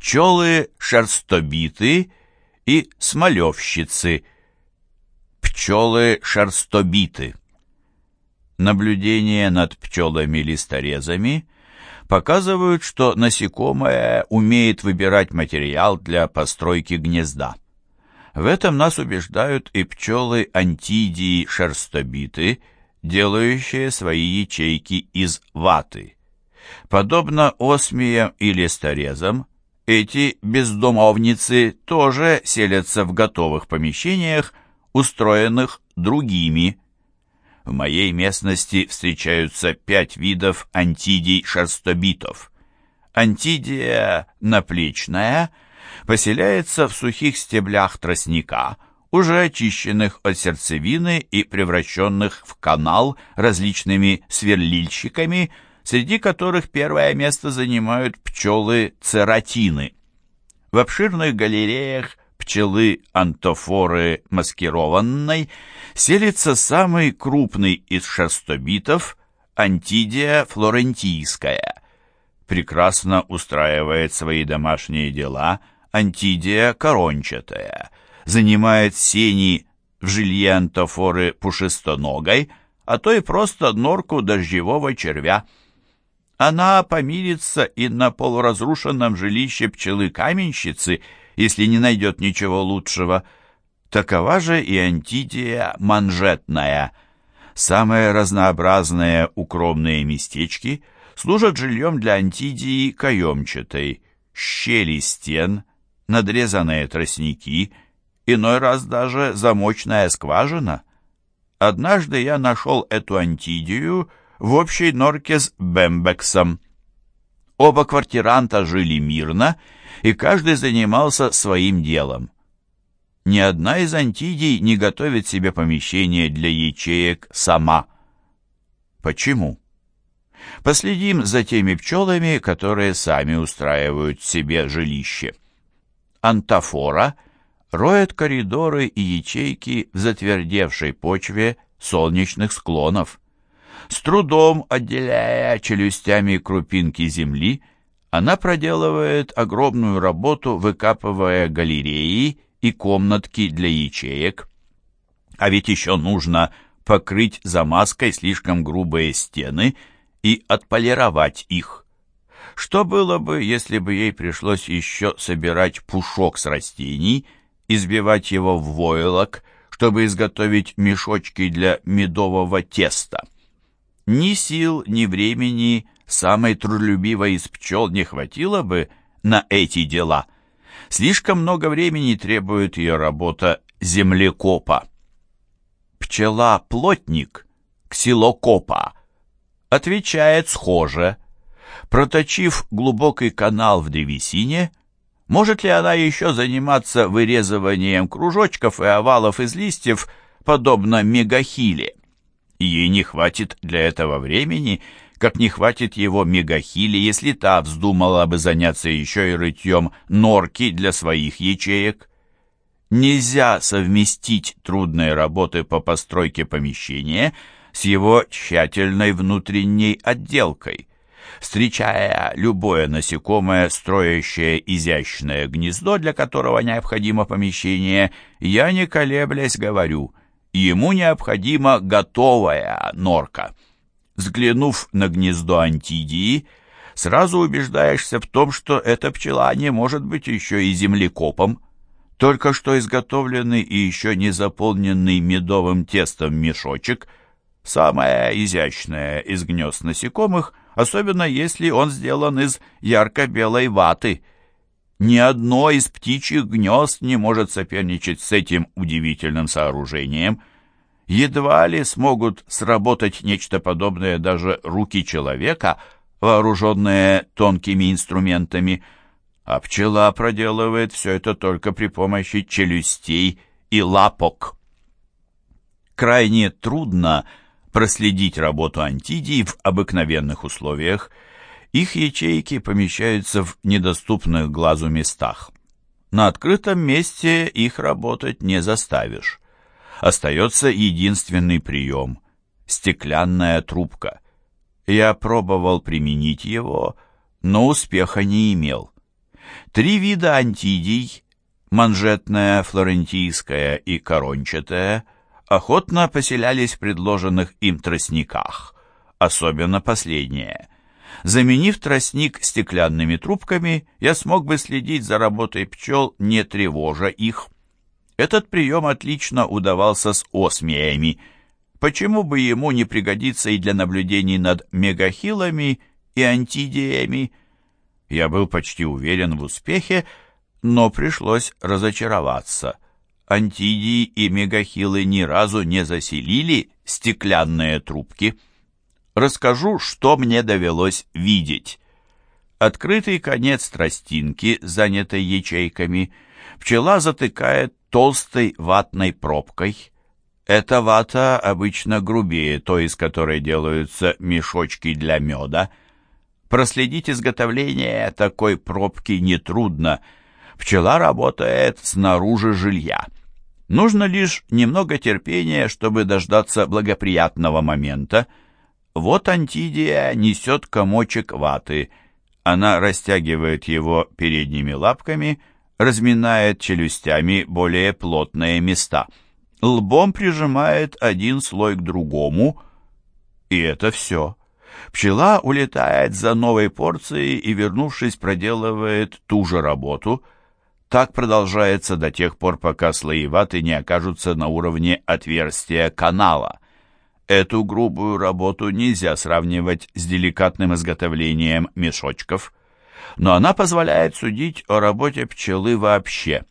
пчелы-шерстобиты и смолевщицы, пчелы-шерстобиты. Наблюдения над пчелами-листорезами показывают, что насекомое умеет выбирать материал для постройки гнезда. В этом нас убеждают и пчелы-антидии-шерстобиты, делающие свои ячейки из ваты. Подобно осмиям и листорезам, эти бездомовницы тоже селятся в готовых помещениях, устроенных другими. В моей местности встречаются пять видов антидий-шерстобитов. Антидия наплечная поселяется в сухих стеблях тростника, уже очищенных от сердцевины и превращенных в канал различными сверлильщиками, среди которых первое место занимают пчелы-цератины. В обширных галереях пчелы антофоры маскированной селится самый крупный из шерстобитов антидия флорентийская. Прекрасно устраивает свои домашние дела антидия корончатая, занимает сени в жилье антофоры пушистоногой, а то и просто норку дождевого червя. Она помирится и на полуразрушенном жилище пчелы-каменщицы – если не найдет ничего лучшего. Такова же и антидия манжетная. Самые разнообразные укромные местечки служат жильем для антидии каемчатой, щели стен, надрезанные тростники, иной раз даже замочная скважина. Однажды я нашел эту антидию в общей норке с Бембексом. Оба квартиранта жили мирно, и каждый занимался своим делом. Ни одна из антидий не готовит себе помещение для ячеек сама. Почему? Последим за теми пчелами, которые сами устраивают себе жилище. Антофора роет коридоры и ячейки в затвердевшей почве солнечных склонов. С трудом отделяя челюстями крупинки земли, она проделывает огромную работу, выкапывая галереи и комнатки для ячеек. А ведь еще нужно покрыть замазкой слишком грубые стены и отполировать их. Что было бы, если бы ей пришлось еще собирать пушок с растений, избивать его в войлок, чтобы изготовить мешочки для медового теста? Ни сил, ни времени самой трудолюбивой из пчел не хватило бы на эти дела. Слишком много времени требует ее работа землекопа. Пчела-плотник, ксилокопа, отвечает схоже. Проточив глубокий канал в древесине, может ли она еще заниматься вырезыванием кружочков и овалов из листьев, подобно мегахиле? Ей не хватит для этого времени, как не хватит его мегахили, если та вздумала бы заняться еще и рытьем норки для своих ячеек. Нельзя совместить трудные работы по постройке помещения с его тщательной внутренней отделкой. Встречая любое насекомое, строящее изящное гнездо, для которого необходимо помещение, я, не колеблясь, говорю – ему необходима готовая норка. Взглянув на гнездо антидии, сразу убеждаешься в том, что эта пчела не может быть еще и землекопом. Только что изготовленный и еще не заполненный медовым тестом мешочек – самое изящное из гнезд насекомых, особенно если он сделан из ярко-белой ваты. Ни одно из птичьих гнезд не может соперничать с этим удивительным сооружением. Едва ли смогут сработать нечто подобное даже руки человека, вооруженные тонкими инструментами, а пчела проделывает все это только при помощи челюстей и лапок. Крайне трудно проследить работу антидий в обыкновенных условиях – их ячейки помещаются в недоступных глазу местах. На открытом месте их работать не заставишь. Остается единственный прием – стеклянная трубка. Я пробовал применить его, но успеха не имел. Три вида антидий, манжетная, флорентийская и корончатая, охотно поселялись в предложенных им тростниках, особенно последнее. Заменив тростник стеклянными трубками, я смог бы следить за работой пчел, не тревожа их. Этот прием отлично удавался с осмиями. Почему бы ему не пригодиться и для наблюдений над мегахилами и антидиями? Я был почти уверен в успехе, но пришлось разочароваться. Антидии и мегахилы ни разу не заселили стеклянные трубки. Расскажу, что мне довелось видеть. Открытый конец тростинки, занятой ячейками, пчела затыкает толстой ватной пробкой. Эта вата обычно грубее той, из которой делаются мешочки для меда. Проследить изготовление такой пробки нетрудно. Пчела работает снаружи жилья. Нужно лишь немного терпения, чтобы дождаться благоприятного момента. Вот Антидия несет комочек ваты. Она растягивает его передними лапками, разминает челюстями более плотные места. Лбом прижимает один слой к другому, и это все. Пчела улетает за новой порцией и, вернувшись, проделывает ту же работу. Так продолжается до тех пор, пока слои ваты не окажутся на уровне отверстия канала. Эту грубую работу нельзя сравнивать с деликатным изготовлением мешочков, но она позволяет судить о работе пчелы вообще.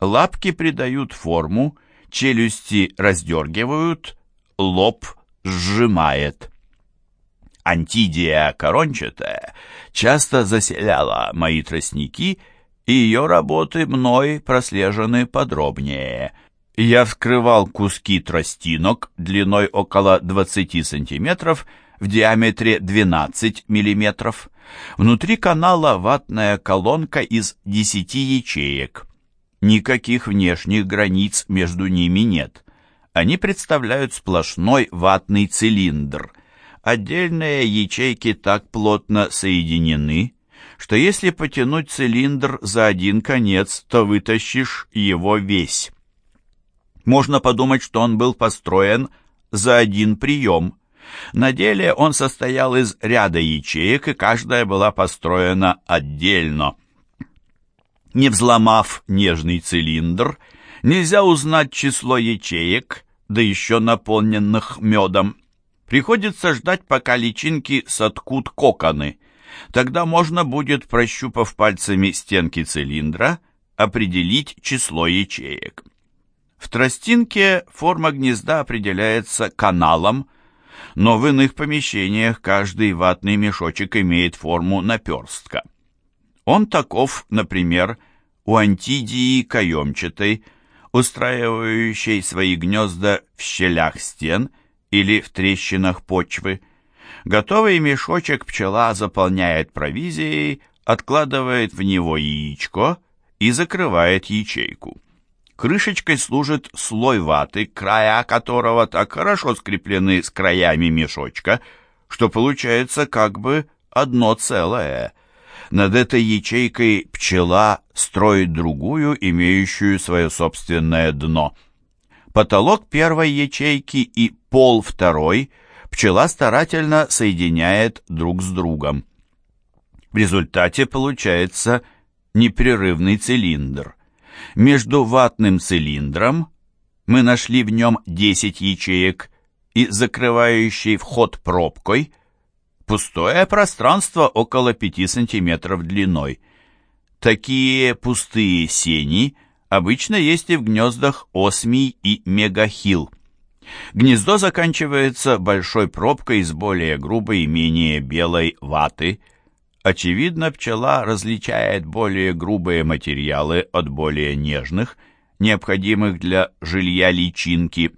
Лапки придают форму, челюсти раздергивают, лоб сжимает. Антидия корончатая часто заселяла мои тростники, и ее работы мной прослежены подробнее. Я вскрывал куски тростинок длиной около 20 сантиметров, в диаметре 12 миллиметров. Внутри канала ватная колонка из 10 ячеек. Никаких внешних границ между ними нет. Они представляют сплошной ватный цилиндр – Отдельные ячейки так плотно соединены, что если потянуть цилиндр за один конец, то вытащишь его весь. Можно подумать, что он был построен за один прием. На деле он состоял из ряда ячеек, и каждая была построена отдельно. Не взломав нежный цилиндр, нельзя узнать число ячеек, да еще наполненных медом. Приходится ждать, пока личинки соткут коконы. Тогда можно будет, прощупав пальцами стенки цилиндра, определить число ячеек. В тростинке форма гнезда определяется каналом, но в иных помещениях каждый ватный мешочек имеет форму наперстка. Он таков, например, у антидии каемчатой, устраивающей свои гнезда в щелях стен – или в трещинах почвы. Готовый мешочек пчела заполняет провизией, откладывает в него яичко и закрывает ячейку. Крышечкой служит слой ваты, края которого так хорошо скреплены с краями мешочка, что получается как бы одно целое. Над этой ячейкой пчела строит другую, имеющую свое собственное дно – Потолок первой ячейки и пол второй пчела старательно соединяет друг с другом. В результате получается непрерывный цилиндр. Между ватным цилиндром мы нашли в нем 10 ячеек и закрывающей вход пробкой пустое пространство около 5 см длиной. Такие пустые сени – обычно есть и в гнездах осмий и мегахил. Гнездо заканчивается большой пробкой из более грубой и менее белой ваты. Очевидно, пчела различает более грубые материалы от более нежных, необходимых для жилья личинки.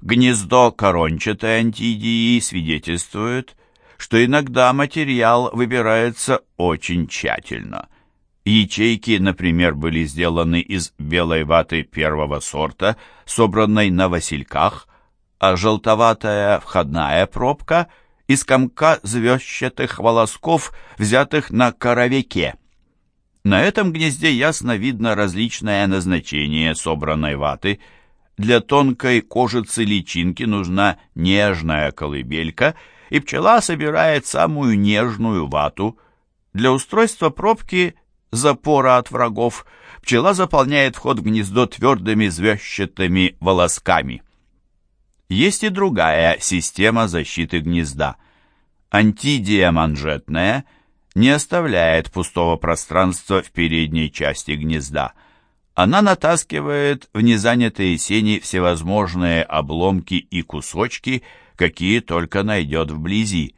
Гнездо корончатой антидии свидетельствует, что иногда материал выбирается очень тщательно. Ячейки, например, были сделаны из белой ваты первого сорта, собранной на васильках, а желтоватая входная пробка из комка звездчатых волосков, взятых на коровике. На этом гнезде ясно видно различное назначение собранной ваты. Для тонкой кожицы личинки нужна нежная колыбелька, и пчела собирает самую нежную вату. Для устройства пробки запора от врагов пчела заполняет вход в гнездо твердыми звездчатыми волосками. Есть и другая система защиты гнезда. Антидия манжетная – не оставляет пустого пространства в передней части гнезда. Она натаскивает в незанятые сени всевозможные обломки и кусочки, какие только найдет вблизи.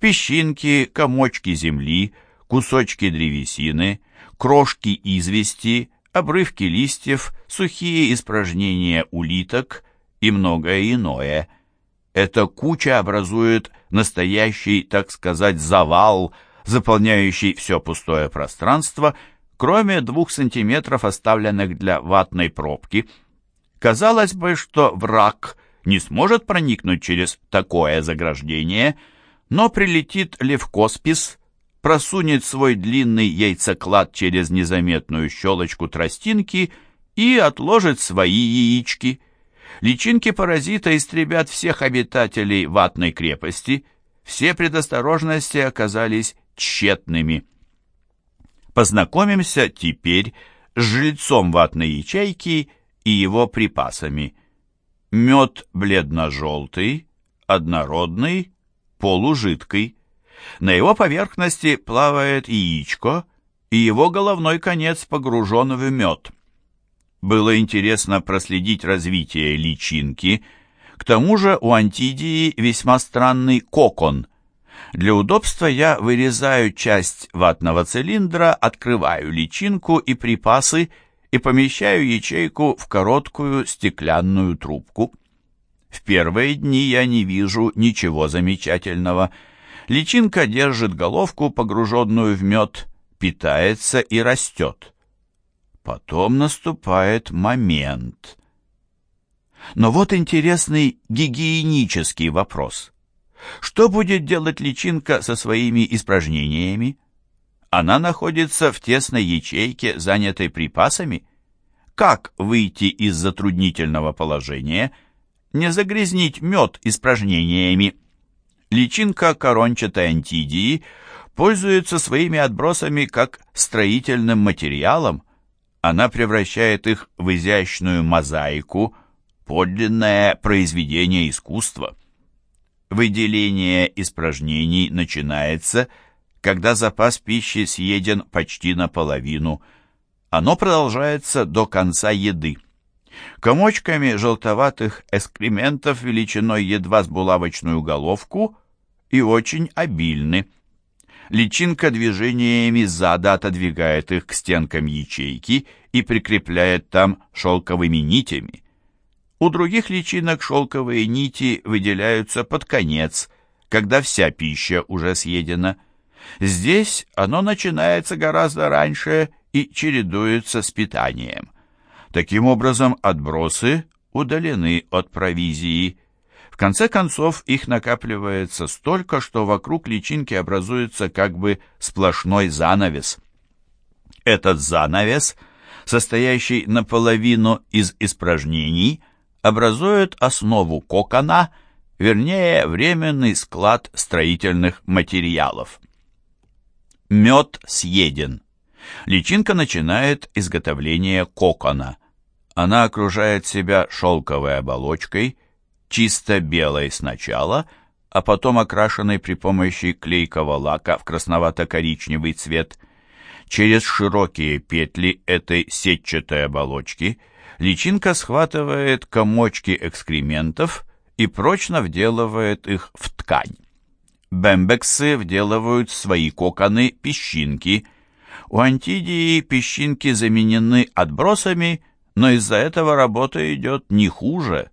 Песчинки, комочки земли, кусочки древесины, крошки извести, обрывки листьев, сухие испражнения улиток и многое иное. Эта куча образует настоящий, так сказать, завал – заполняющий все пустое пространство, кроме двух сантиметров, оставленных для ватной пробки. Казалось бы, что враг не сможет проникнуть через такое заграждение, но прилетит левкоспис, просунет свой длинный яйцеклад через незаметную щелочку тростинки и отложит свои яички. Личинки паразита истребят всех обитателей ватной крепости. Все предосторожности оказались тщетными. Познакомимся теперь с жильцом ватной ячейки и его припасами. Мед бледно-желтый, однородный, полужидкий. На его поверхности плавает яичко, и его головной конец погружен в мед. Было интересно проследить развитие личинки. К тому же у антидии весьма странный кокон, для удобства я вырезаю часть ватного цилиндра, открываю личинку и припасы и помещаю ячейку в короткую стеклянную трубку. В первые дни я не вижу ничего замечательного. Личинка держит головку, погруженную в мед, питается и растет. Потом наступает момент. Но вот интересный гигиенический вопрос. Что будет делать личинка со своими испражнениями? Она находится в тесной ячейке, занятой припасами. Как выйти из затруднительного положения? Не загрязнить мед испражнениями. Личинка корончатой антидии пользуется своими отбросами как строительным материалом. Она превращает их в изящную мозаику, подлинное произведение искусства. Выделение испражнений начинается, когда запас пищи съеден почти наполовину. Оно продолжается до конца еды. Комочками желтоватых экскрементов величиной едва с булавочную головку и очень обильны. Личинка движениями зада отодвигает их к стенкам ячейки и прикрепляет там шелковыми нитями. У других личинок шелковые нити выделяются под конец, когда вся пища уже съедена. Здесь оно начинается гораздо раньше и чередуется с питанием. Таким образом, отбросы удалены от провизии. В конце концов, их накапливается столько, что вокруг личинки образуется как бы сплошной занавес. Этот занавес, состоящий наполовину из испражнений – образуют основу кокона, вернее, временный склад строительных материалов. Мед съеден. Личинка начинает изготовление кокона. Она окружает себя шелковой оболочкой, чисто белой сначала, а потом окрашенной при помощи клейкого лака в красновато-коричневый цвет. Через широкие петли этой сетчатой оболочки – личинка схватывает комочки экскрементов и прочно вделывает их в ткань. Бембексы вделывают в свои коконы песчинки. У антидии песчинки заменены отбросами, но из-за этого работа идет не хуже.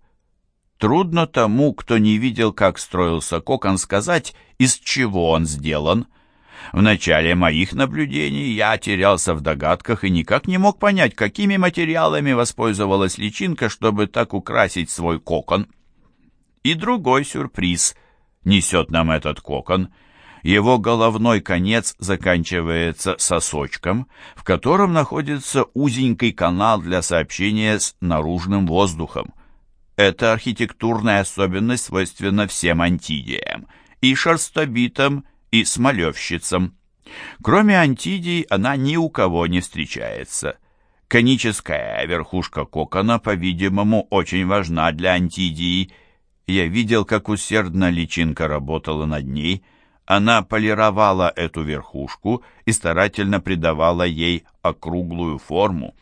Трудно тому, кто не видел, как строился кокон, сказать, из чего он сделан – в начале моих наблюдений я терялся в догадках и никак не мог понять, какими материалами воспользовалась личинка, чтобы так украсить свой кокон. И другой сюрприз несет нам этот кокон. Его головной конец заканчивается сосочком, в котором находится узенький канал для сообщения с наружным воздухом. Эта архитектурная особенность свойственна всем антидиям, и шерстобитам, и смолевщицам. Кроме антидий она ни у кого не встречается. Коническая верхушка кокона, по-видимому, очень важна для антидии. Я видел, как усердно личинка работала над ней. Она полировала эту верхушку и старательно придавала ей округлую форму.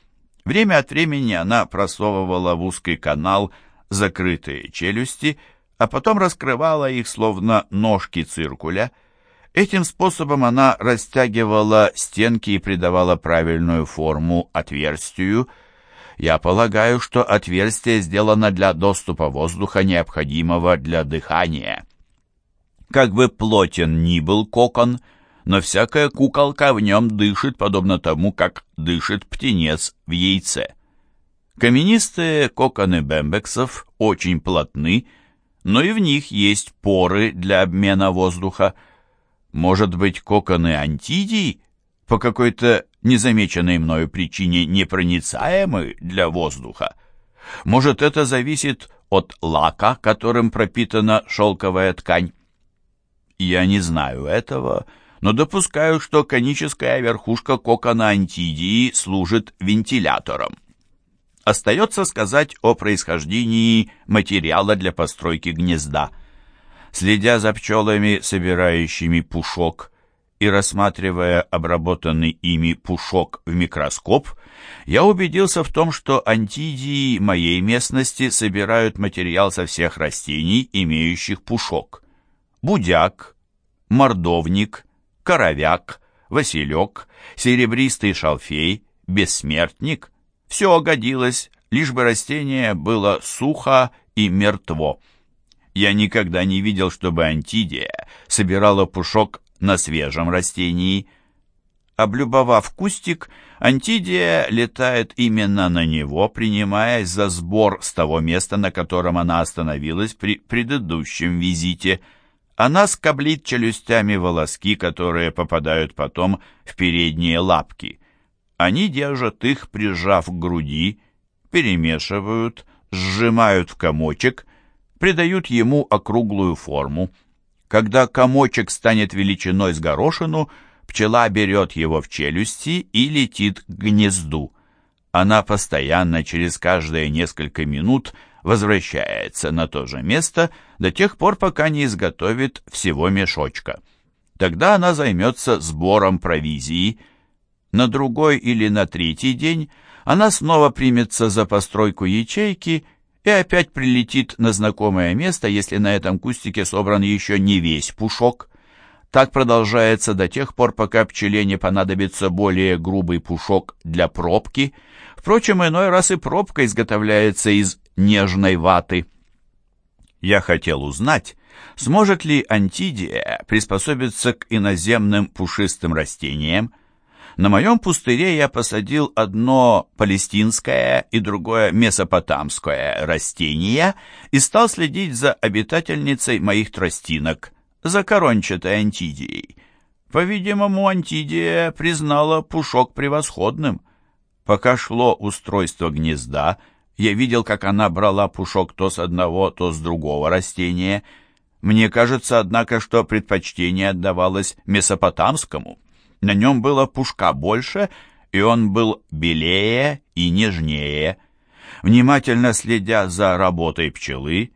Время от времени она просовывала в узкий канал закрытые челюсти, а потом раскрывала их, словно ножки циркуля. Этим способом она растягивала стенки и придавала правильную форму отверстию. Я полагаю, что отверстие сделано для доступа воздуха, необходимого для дыхания. Как бы плотен ни был кокон, но всякая куколка в нем дышит, подобно тому, как дышит птенец в яйце. Каменистые коконы бембексов очень плотны, но и в них есть поры для обмена воздуха. Может быть, коконы антидий по какой-то незамеченной мною причине непроницаемы для воздуха? Может, это зависит от лака, которым пропитана шелковая ткань? Я не знаю этого, но допускаю, что коническая верхушка кокона антидии служит вентилятором. Остается сказать о происхождении материала для постройки гнезда. Следя за пчелами, собирающими пушок, и рассматривая обработанный ими пушок в микроскоп, я убедился в том, что антидии моей местности собирают материал со всех растений, имеющих пушок. Будяк, мордовник, коровяк, василек, серебристый шалфей, бессмертник – все годилось, лишь бы растение было сухо и мертво. Я никогда не видел, чтобы антидия собирала пушок на свежем растении. Облюбовав кустик, антидия летает именно на него, принимаясь за сбор с того места, на котором она остановилась при предыдущем визите. Она скоблит челюстями волоски, которые попадают потом в передние лапки. Они держат их, прижав к груди, перемешивают, сжимают в комочек, придают ему округлую форму. Когда комочек станет величиной с горошину, пчела берет его в челюсти и летит к гнезду. Она постоянно через каждые несколько минут возвращается на то же место до тех пор, пока не изготовит всего мешочка. Тогда она займется сбором провизии – на другой или на третий день она снова примется за постройку ячейки и опять прилетит на знакомое место, если на этом кустике собран еще не весь пушок. Так продолжается до тех пор, пока пчеле не понадобится более грубый пушок для пробки. Впрочем, иной раз и пробка изготовляется из нежной ваты. Я хотел узнать, сможет ли антидия приспособиться к иноземным пушистым растениям, на моем пустыре я посадил одно палестинское и другое месопотамское растение и стал следить за обитательницей моих тростинок, за корончатой антидией. По-видимому, антидия признала пушок превосходным. Пока шло устройство гнезда, я видел, как она брала пушок то с одного, то с другого растения. Мне кажется, однако, что предпочтение отдавалось месопотамскому. На нем было пушка больше, и он был белее и нежнее. Внимательно следя за работой пчелы,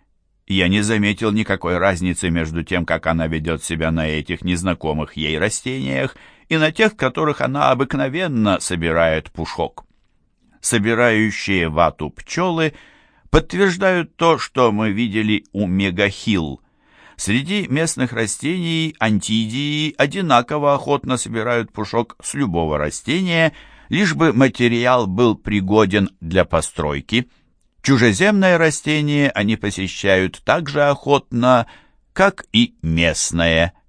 я не заметил никакой разницы между тем, как она ведет себя на этих незнакомых ей растениях и на тех, которых она обыкновенно собирает пушок. Собирающие вату пчелы подтверждают то, что мы видели у мегахилл, Среди местных растений антидии одинаково охотно собирают пушок с любого растения, лишь бы материал был пригоден для постройки. Чужеземное растение они посещают так же охотно, как и местное –